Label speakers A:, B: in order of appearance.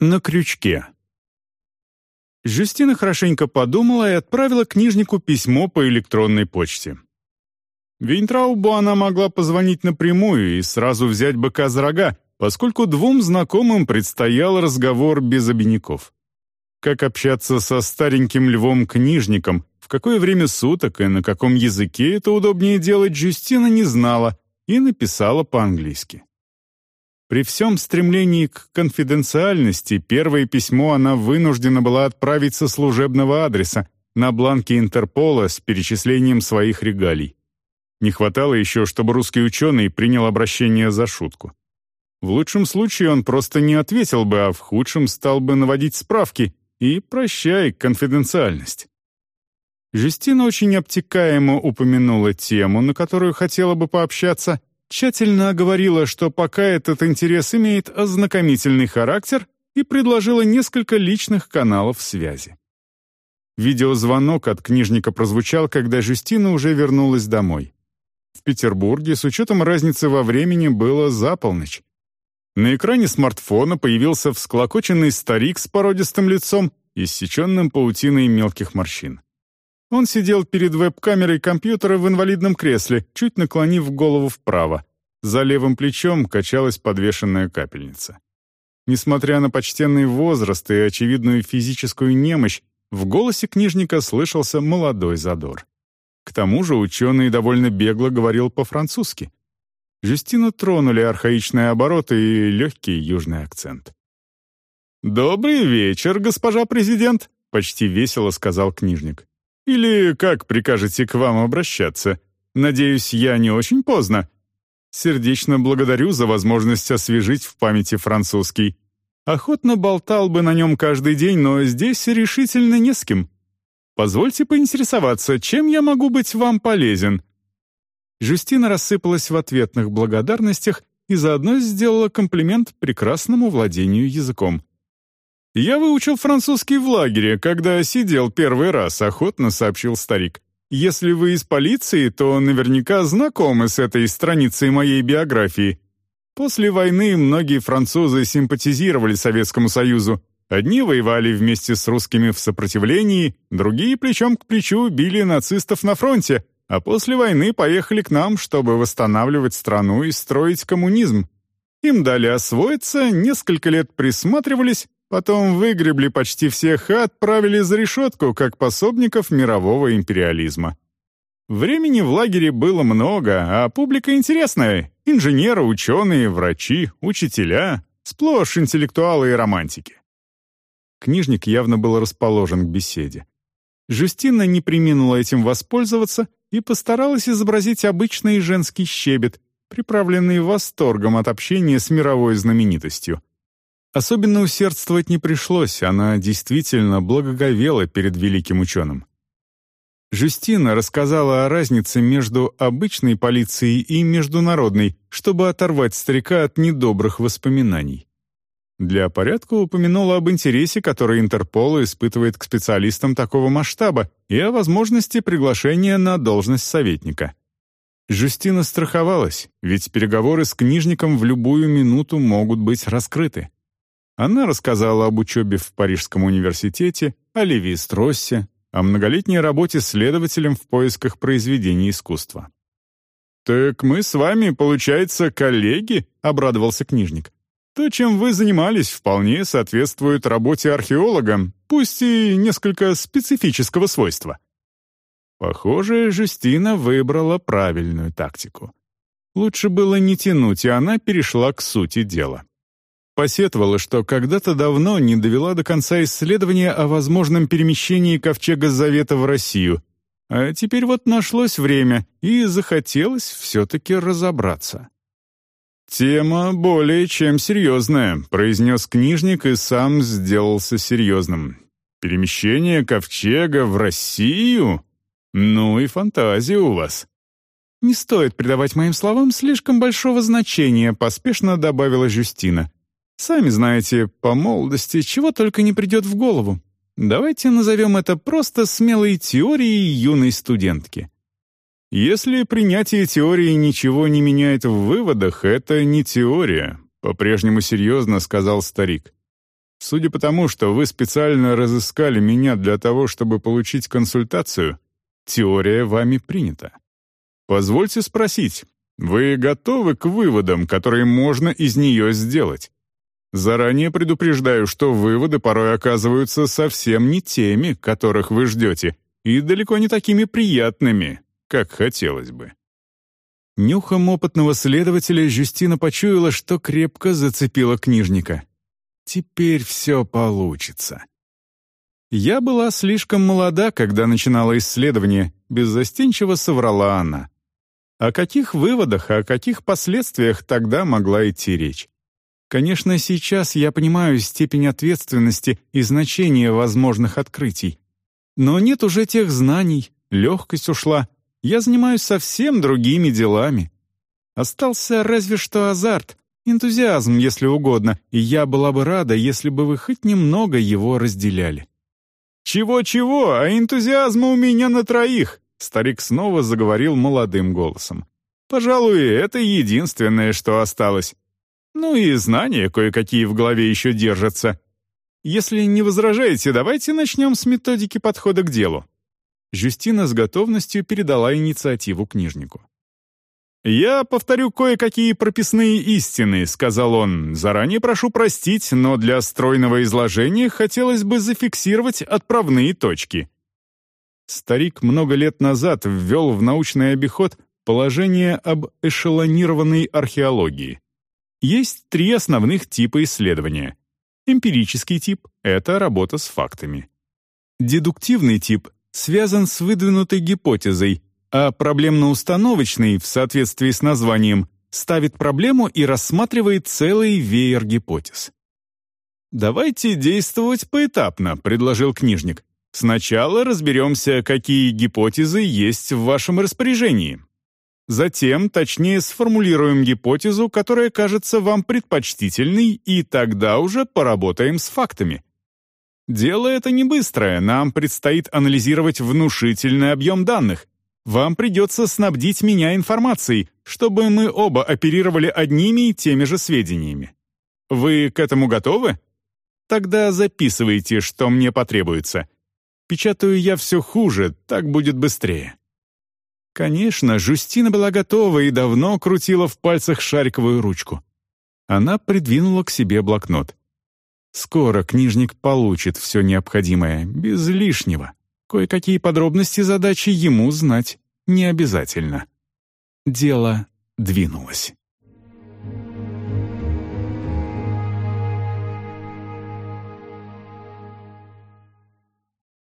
A: На крючке. Жюстина хорошенько подумала и отправила книжнику письмо по электронной почте. Вейнтраубу она могла позвонить напрямую и сразу взять быка за рога, поскольку двум знакомым предстоял разговор без обиняков. Как общаться со стареньким львом-книжником, в какое время суток и на каком языке это удобнее делать, Джустина не знала и написала по-английски. При всем стремлении к конфиденциальности первое письмо она вынуждена была отправить со служебного адреса на бланке Интерпола с перечислением своих регалий. Не хватало еще, чтобы русский ученый принял обращение за шутку. В лучшем случае он просто не ответил бы, а в худшем стал бы наводить справки и прощай конфиденциальность. Жюстина очень обтекаемо упомянула тему, на которую хотела бы пообщаться, тщательно оговорила, что пока этот интерес имеет ознакомительный характер, и предложила несколько личных каналов связи. Видеозвонок от книжника прозвучал, когда Жюстина уже вернулась домой. В Петербурге, с учетом разницы во времени, было за полночь. На экране смартфона появился всклокоченный старик с породистым лицом, иссеченным паутиной мелких морщин. Он сидел перед веб-камерой компьютера в инвалидном кресле, чуть наклонив голову вправо. За левым плечом качалась подвешенная капельница. Несмотря на почтенный возраст и очевидную физическую немощь, в голосе книжника слышался молодой задор. К тому же ученый довольно бегло говорил по-французски. Жюстину тронули архаичные обороты и легкий южный акцент. «Добрый вечер, госпожа президент», — почти весело сказал книжник. «Или как прикажете к вам обращаться? Надеюсь, я не очень поздно. Сердечно благодарю за возможность освежить в памяти французский. Охотно болтал бы на нем каждый день, но здесь решительно не с кем. Позвольте поинтересоваться, чем я могу быть вам полезен?» Жюстина рассыпалась в ответных благодарностях и заодно сделала комплимент прекрасному владению языком. «Я выучил французский в лагере, когда сидел первый раз», — охотно сообщил старик. «Если вы из полиции, то наверняка знакомы с этой страницей моей биографии. После войны многие французы симпатизировали Советскому Союзу. Одни воевали вместе с русскими в сопротивлении, другие плечом к плечу били нацистов на фронте, а после войны поехали к нам, чтобы восстанавливать страну и строить коммунизм. Им дали освоиться, несколько лет присматривались, потом выгребли почти всех и отправили за решетку, как пособников мирового империализма. Времени в лагере было много, а публика интересная — инженеры, ученые, врачи, учителя, сплошь интеллектуалы и романтики. Книжник явно был расположен к беседе. Жюстина не приминула этим воспользоваться и постаралась изобразить обычный женский щебет, приправленный восторгом от общения с мировой знаменитостью. Особенно усердствовать не пришлось, она действительно благоговела перед великим ученым. Жюстина рассказала о разнице между обычной полицией и международной, чтобы оторвать старика от недобрых воспоминаний. Для порядка упомянула об интересе, который Интерпол испытывает к специалистам такого масштаба, и о возможности приглашения на должность советника. Жюстина страховалась, ведь переговоры с книжником в любую минуту могут быть раскрыты. Она рассказала об учебе в Парижском университете, о Леви Строссе, о многолетней работе следователем в поисках произведений искусства. «Так мы с вами, получается, коллеги?» — обрадовался книжник. То, чем вы занимались, вполне соответствует работе археолога, пусть и несколько специфического свойства. Похоже, Жюстина выбрала правильную тактику. Лучше было не тянуть, и она перешла к сути дела. Посетовала, что когда-то давно не довела до конца исследования о возможном перемещении Ковчега Завета в Россию, а теперь вот нашлось время, и захотелось все-таки разобраться. «Тема более чем серьезная», — произнес книжник и сам сделался серьезным. «Перемещение ковчега в Россию? Ну и фантазия у вас». «Не стоит придавать моим словам слишком большого значения», — поспешно добавила Жюстина. «Сами знаете, по молодости чего только не придет в голову. Давайте назовем это просто смелой теорией юной студентки». Если принятие теории ничего не меняет в выводах, это не теория, по-прежнему серьезно сказал старик. Судя по тому, что вы специально разыскали меня для того, чтобы получить консультацию, теория вами принята. Позвольте спросить, вы готовы к выводам, которые можно из нее сделать? Заранее предупреждаю, что выводы порой оказываются совсем не теми, которых вы ждете, и далеко не такими приятными, как хотелось бы. Нюхом опытного следователя Жюстина почуяла, что крепко зацепила книжника. Теперь все получится. «Я была слишком молода, когда начинала исследование», — беззастенчиво соврала она. О каких выводах, о каких последствиях тогда могла идти речь? Конечно, сейчас я понимаю степень ответственности и значение возможных открытий. Но нет уже тех знаний, легкость ушла. Я занимаюсь совсем другими делами. Остался разве что азарт, энтузиазм, если угодно, и я была бы рада, если бы вы хоть немного его разделяли. «Чего-чего, а энтузиазма у меня на троих!» Старик снова заговорил молодым голосом. «Пожалуй, это единственное, что осталось. Ну и знания кое-какие в голове еще держатся. Если не возражаете, давайте начнем с методики подхода к делу». Жюстина с готовностью передала инициативу книжнику. «Я повторю кое-какие прописные истины», — сказал он. «Заранее прошу простить, но для стройного изложения хотелось бы зафиксировать отправные точки». Старик много лет назад ввел в научный обиход положение об эшелонированной археологии. Есть три основных типа исследования. Эмпирический тип — это работа с фактами. Дедуктивный тип связан с выдвинутой гипотезой, а проблемно-установочный, в соответствии с названием, ставит проблему и рассматривает целый веер гипотез. «Давайте действовать поэтапно», — предложил книжник. «Сначала разберемся, какие гипотезы есть в вашем распоряжении. Затем точнее сформулируем гипотезу, которая кажется вам предпочтительной, и тогда уже поработаем с фактами. Дело это не быстрое, нам предстоит анализировать внушительный объем данных. Вам придется снабдить меня информацией, чтобы мы оба оперировали одними и теми же сведениями. Вы к этому готовы? Тогда записывайте, что мне потребуется. Печатаю я все хуже, так будет быстрее. Конечно, Жустина была готова и давно крутила в пальцах шариковую ручку. Она придвинула к себе блокнот. Скоро книжник получит все необходимое, без лишнего. Кое-какие подробности задачи ему знать не обязательно. Дело двинулось.